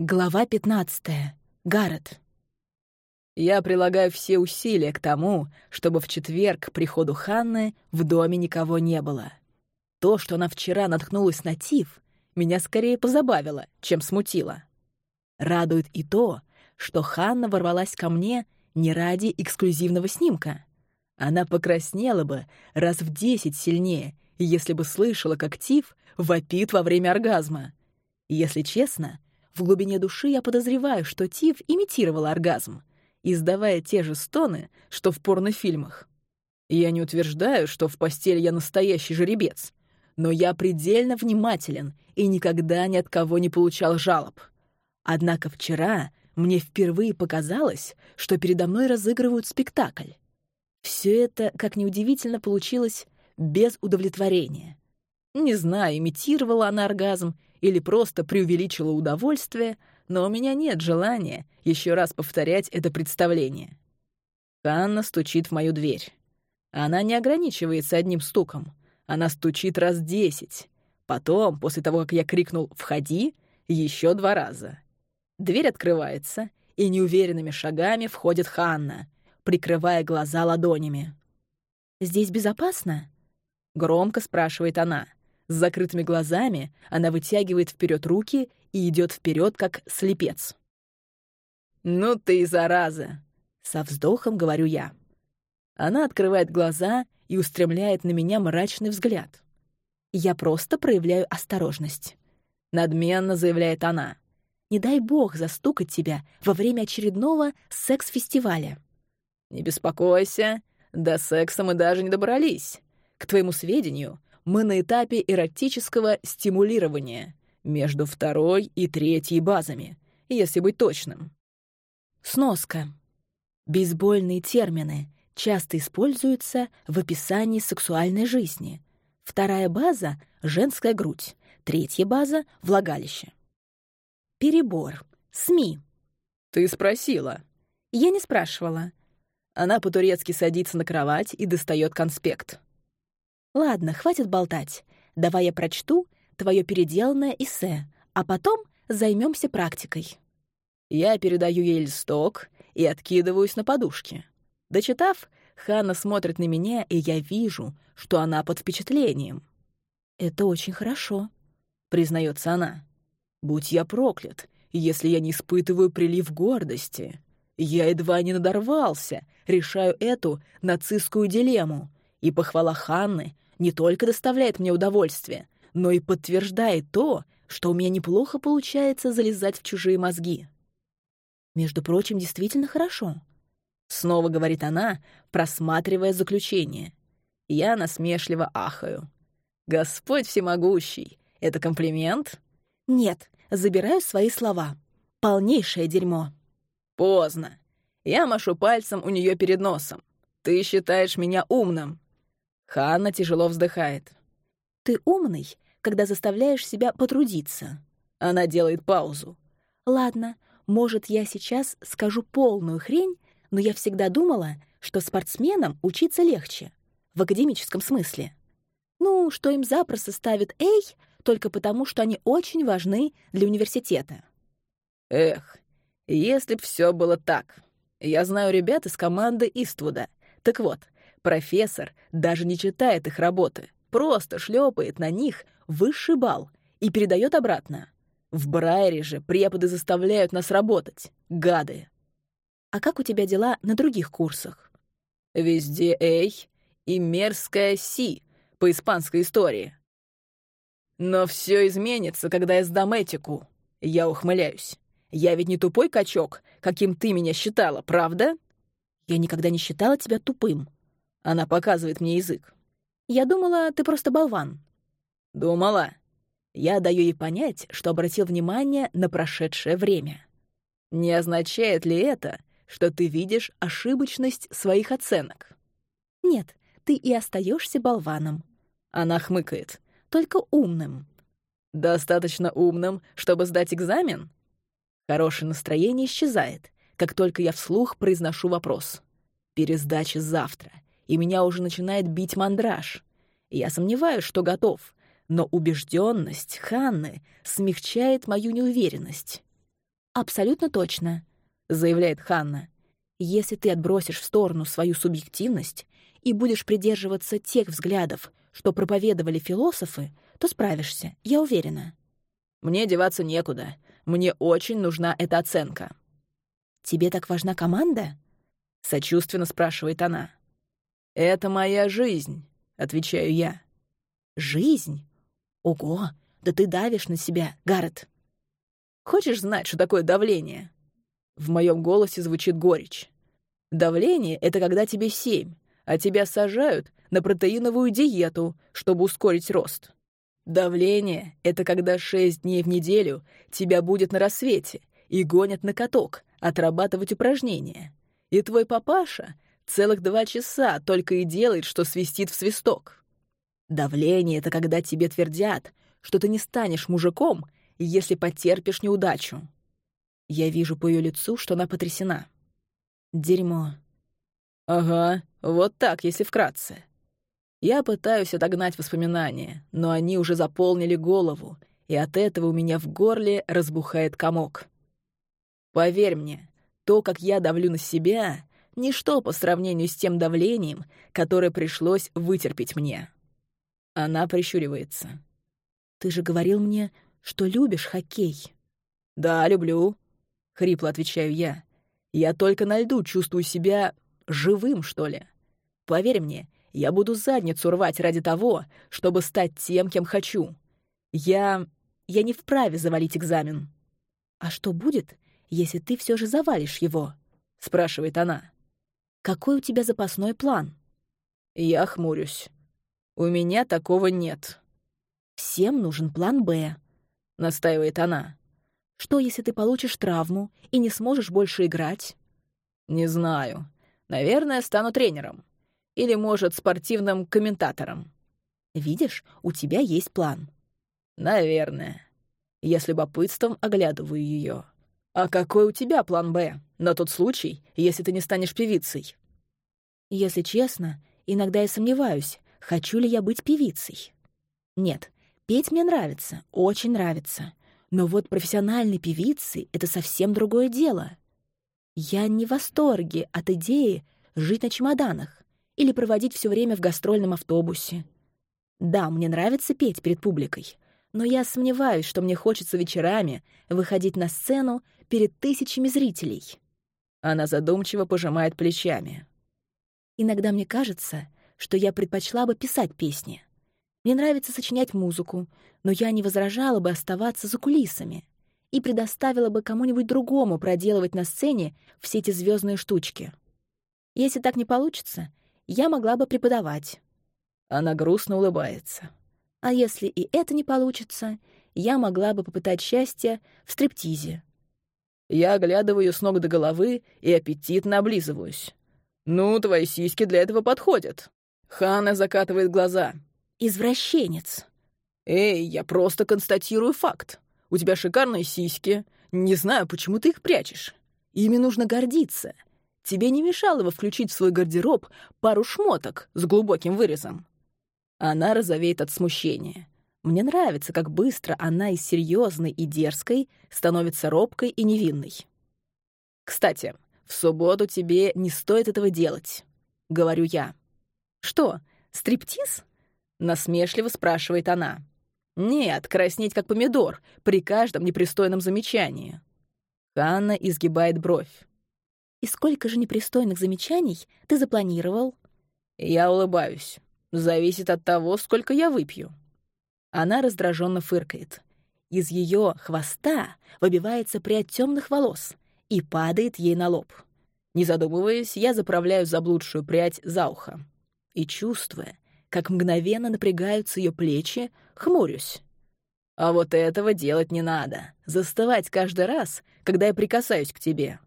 Глава 15. Гаррет. Я прилагаю все усилия к тому, чтобы в четверг к приходу Ханны в доме никого не было. То, что она вчера наткнулась на Тиф, меня скорее позабавило, чем смутило. Радует и то, что Ханна ворвалась ко мне не ради эксклюзивного снимка. Она покраснела бы раз в десять сильнее, если бы слышала, как Тиф вопит во время оргазма. Если честно, в глубине души я подозреваю, что Тиф имитировала оргазм — издавая те же стоны, что в порнофильмах. Я не утверждаю, что в постели я настоящий жеребец, но я предельно внимателен и никогда ни от кого не получал жалоб. Однако вчера мне впервые показалось, что передо мной разыгрывают спектакль. Все это, как неудивительно, получилось без удовлетворения. Не знаю, имитировала она оргазм или просто преувеличила удовольствие — но у меня нет желания еще раз повторять это представление. Ханна стучит в мою дверь. Она не ограничивается одним стуком. Она стучит раз десять. Потом, после того, как я крикнул «Входи!», еще два раза. Дверь открывается, и неуверенными шагами входит Ханна, прикрывая глаза ладонями. «Здесь безопасно?» — громко спрашивает она. С закрытыми глазами она вытягивает вперед руки и идет вперед, как слепец. «Ну ты и зараза!» — со вздохом говорю я. Она открывает глаза и устремляет на меня мрачный взгляд. «Я просто проявляю осторожность», — надменно заявляет она. «Не дай бог застукать тебя во время очередного секс-фестиваля». «Не беспокойся, до секса мы даже не добрались. К твоему сведению, мы на этапе эротического стимулирования между второй и третьей базами, если быть точным. Сноска. Бейсбольные термины часто используются в описании сексуальной жизни. Вторая база — женская грудь, третья база — влагалище. Перебор. СМИ. Ты спросила. Я не спрашивала. Она по-турецки садится на кровать и достает конспект. Ладно, хватит болтать. Давай я прочту твое переделанное эссе, а потом займемся практикой». Я передаю ей листок и откидываюсь на подушке. Дочитав, Ханна смотрит на меня, и я вижу, что она под впечатлением. «Это очень хорошо», — признается она. «Будь я проклят, если я не испытываю прилив гордости. Я едва не надорвался, решаю эту нацистскую дилемму, и похвала Ханны не только доставляет мне удовольствие, но и подтверждает то, что у меня неплохо получается залезать в чужие мозги. Между прочим, действительно хорошо. Снова говорит она, просматривая заключение. Я насмешливо ахаю. «Господь всемогущий! Это комплимент?» «Нет, забираю свои слова. Полнейшее дерьмо». «Поздно. Я машу пальцем у нее перед носом. Ты считаешь меня умным?» Ханна тяжело вздыхает. «Ты умный, когда заставляешь себя потрудиться». Она делает паузу. «Ладно, может, я сейчас скажу полную хрень, но я всегда думала, что спортсменам учиться легче, в академическом смысле. Ну, что им запросто ставят «Эй», только потому, что они очень важны для университета. Эх, если б все было так. Я знаю ребят из команды Иствуда. Так вот, профессор даже не читает их работы, просто шлепает на них высший балл и передает обратно. В Брайере же преподы заставляют нас работать. Гады. А как у тебя дела на других курсах? Везде «Эй» и мерзкая «Си» по испанской истории. Но все изменится, когда я сдам этику. Я ухмыляюсь. Я ведь не тупой качок, каким ты меня считала, правда? Я никогда не считала тебя тупым. Она показывает мне язык. Я думала, ты просто болван. Думала. Я даю ей понять, что обратил внимание на прошедшее время. Не означает ли это, что ты видишь ошибочность своих оценок? Нет, ты и остаешься болваном. Она хмыкает. Только умным. Достаточно умным, чтобы сдать экзамен? Хорошее настроение исчезает, как только я вслух произношу вопрос. Пересдача завтра, и меня уже начинает бить мандраж. Я сомневаюсь, что готов, но убежденность Ханны смягчает мою неуверенность. «Абсолютно точно», — заявляет Ханна. «Если ты отбросишь в сторону свою субъективность и будешь придерживаться тех взглядов, что проповедовали философы, то справишься, я уверена». «Мне деваться некуда. Мне очень нужна эта оценка». «Тебе так важна команда?» — сочувственно спрашивает она. «Это моя жизнь», — отвечаю я. «Жизнь? Ого, да ты давишь на себя, Гаррет». «Хочешь знать, что такое давление?» В моем голосе звучит горечь. Давление — это когда тебе семь, а тебя сажают на протеиновую диету, чтобы ускорить рост. Давление — это когда шесть дней в неделю тебя будет на рассвете и гонят на каток отрабатывать упражнения. И твой папаша целых два часа только и делает, что свистит в свисток. Давление — это когда тебе твердят, что ты не станешь мужиком, если потерпишь неудачу. Я вижу по ее лицу, что она потрясена. Дерьмо. Ага, вот так, если вкратце. Я пытаюсь отогнать воспоминания, но они уже заполнили голову, и от этого у меня в горле разбухает комок. Поверь мне, то, как я давлю на себя, — ничто по сравнению с тем давлением, которое пришлось вытерпеть мне. Она прищуривается. «Ты же говорил мне, что любишь хоккей». «Да, люблю», — хрипло отвечаю я. «Я только на льду чувствую себя живым, что ли. Поверь мне, я буду задницу рвать ради того, чтобы стать тем, кем хочу. Я... я не вправе завалить экзамен». «А что будет, если ты все же завалишь его?» — спрашивает она. «Какой у тебя запасной план?» Я хмурюсь. «У меня такого нет». «Всем нужен план «Б», — настаивает она. «Что, если ты получишь травму и не сможешь больше играть?» «Не знаю. Наверное, стану тренером. Или, может, спортивным комментатором. Видишь, у тебя есть план. Наверное. Я с любопытством оглядываю ее. А какой у тебя план «Б» на тот случай, если ты не станешь певицей? Если честно, иногда я сомневаюсь, хочу ли я быть певицей. Нет, петь мне нравится, очень нравится. Но вот профессиональной певицей — это совсем другое дело. Я не в восторге от идеи жить на чемоданах или проводить все время в гастрольном автобусе. Да, мне нравится петь перед публикой, но я сомневаюсь, что мне хочется вечерами выходить на сцену перед тысячами зрителей. Она задумчиво пожимает плечами. Иногда мне кажется, что я предпочла бы писать песни. Мне нравится сочинять музыку, но я не возражала бы оставаться за кулисами и предоставила бы кому-нибудь другому проделывать на сцене все эти звездные штучки. Если так не получится, я могла бы преподавать. Она грустно улыбается. А если и это не получится, я могла бы попытать счастье в стриптизе. Я оглядываю с ног до головы и аппетитно облизываюсь. «Ну, твои сиськи для этого подходят». Хана закатывает глаза. «Извращенец». «Эй, я просто констатирую факт. У тебя шикарные сиськи. Не знаю, почему ты их прячешь. Ими нужно гордиться. Тебе не мешало бы включить в свой гардероб пару шмоток с глубоким вырезом. Она розовеет от смущения. Мне нравится, как быстро она из серьезной и дерзкой становится робкой и невинной. «Кстати, в субботу тебе не стоит этого делать», — говорю я. «Что, стриптиз?» — насмешливо спрашивает она. «Нет, краснеть как помидор при каждом непристойном замечании». Ханна изгибает бровь. «И сколько же непристойных замечаний ты запланировал?» Я улыбаюсь. Зависит от того, сколько я выпью. Она раздраженно фыркает. Из ее хвоста выбивается прядь темных волос и падает ей на лоб. Не задумываясь, я заправляю заблудшую прядь за ухо. И, чувствуя, как мгновенно напрягаются ее плечи, хмурюсь. А вот этого делать не надо. Застывать каждый раз, когда я прикасаюсь к тебе.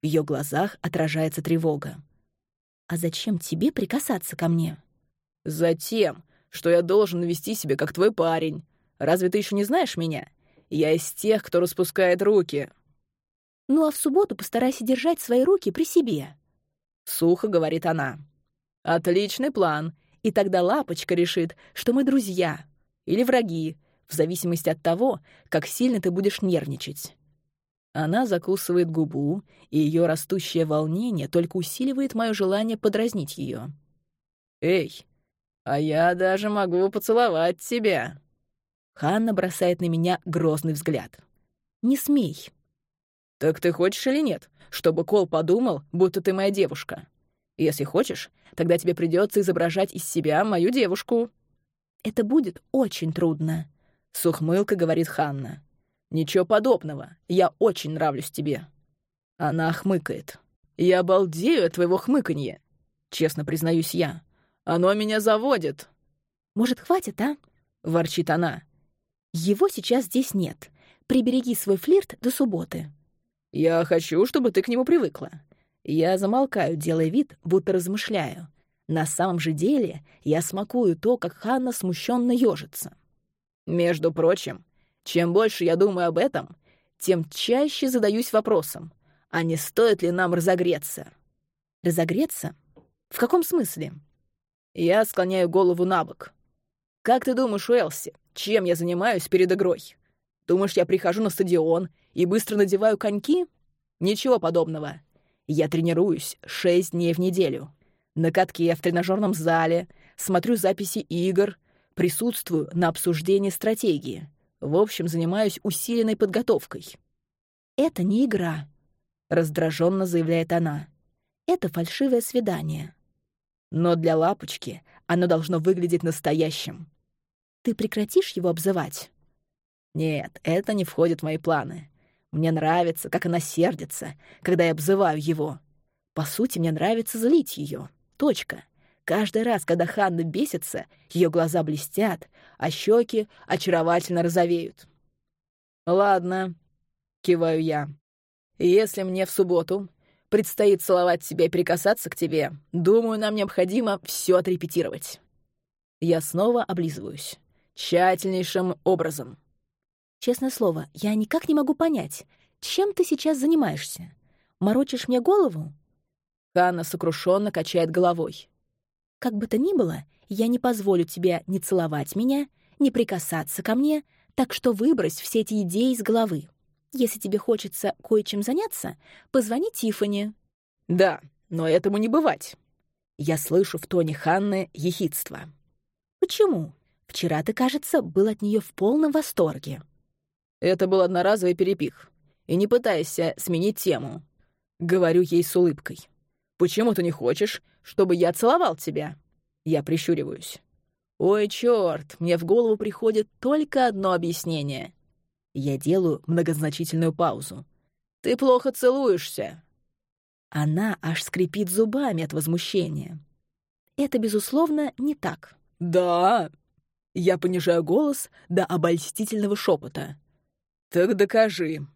В ее глазах отражается тревога. «А зачем тебе прикасаться ко мне?» «Затем, что я должен вести себя как твой парень. Разве ты еще не знаешь меня? Я из тех, кто распускает руки». «Ну а в субботу постарайся держать свои руки при себе», — сухо говорит она. «Отличный план. И тогда Лапочка решит, что мы друзья или враги, в зависимости от того, как сильно ты будешь нервничать. Она закусывает губу, и ее растущее волнение только усиливает мое желание подразнить ее. «Эй, а я даже могу поцеловать тебя!» Ханна бросает на меня грозный взгляд. «Не смей!» «Так ты хочешь или нет, чтобы Кол подумал, будто ты моя девушка? Если хочешь, тогда тебе придется изображать из себя мою девушку». «Это будет очень трудно», — с ухмылкой говорит Ханна. «Ничего подобного. Я очень нравлюсь тебе». Она хмыкает. «Я обалдею от твоего хмыканья», — честно признаюсь я. «Оно меня заводит». «Может, хватит, а?» — ворчит она. «Его сейчас здесь нет. Прибереги свой флирт до субботы». «Я хочу, чтобы ты к нему привыкла». Я замолкаю, делая вид, будто размышляю. На самом же деле я смакую то, как Ханна смущенно ёжится. Между прочим, чем больше я думаю об этом, тем чаще задаюсь вопросом, а не стоит ли нам разогреться? Разогреться? В каком смысле? Я склоняю голову на бок. Как ты думаешь, Уэлси, чем я занимаюсь перед игрой? Думаешь, я прихожу на стадион и быстро надеваю коньки? Ничего подобного. Я тренируюсь шесть дней в неделю. На катке в тренажерном зале, смотрю записи игр, присутствую на обсуждении стратегии. В общем, занимаюсь усиленной подготовкой. «Это не игра», — раздраженно заявляет она. «Это фальшивое свидание». Но для лапочки оно должно выглядеть настоящим. Ты прекратишь его обзывать? Нет, это не входит в мои планы. Мне нравится, как она сердится, когда я обзываю его. По сути, мне нравится злить ее. Точка. Каждый раз, когда Ханна бесится, ее глаза блестят, а щеки очаровательно розовеют. «Ладно», — киваю я. «Если мне в субботу предстоит целовать тебя и прикасаться к тебе, думаю, нам необходимо все отрепетировать». Я снова облизываюсь. Тщательнейшим образом. Честное слово, я никак не могу понять, чем ты сейчас занимаешься? Морочишь мне голову?» Ханна сокрушенно качает головой. «Как бы то ни было, я не позволю тебе ни целовать меня, ни прикасаться ко мне, так что выбрось все эти идеи из головы. Если тебе хочется кое-чем заняться, позвони Тиффани». «Да, но этому не бывать». Я слышу в тоне Ханны ехидство. «Почему? Вчера ты, кажется, был от нее в полном восторге». Это был одноразовый перепих. И не пытайся сменить тему. Говорю ей с улыбкой. «Почему ты не хочешь, чтобы я целовал тебя?» Я прищуриваюсь. «Ой, чёрт, мне в голову приходит только одно объяснение». Я делаю многозначительную паузу. «Ты плохо целуешься». Она аж скрипит зубами от возмущения. Это, безусловно, не так. «Да!» Я понижаю голос до обольстительного шепота. «Так докажи».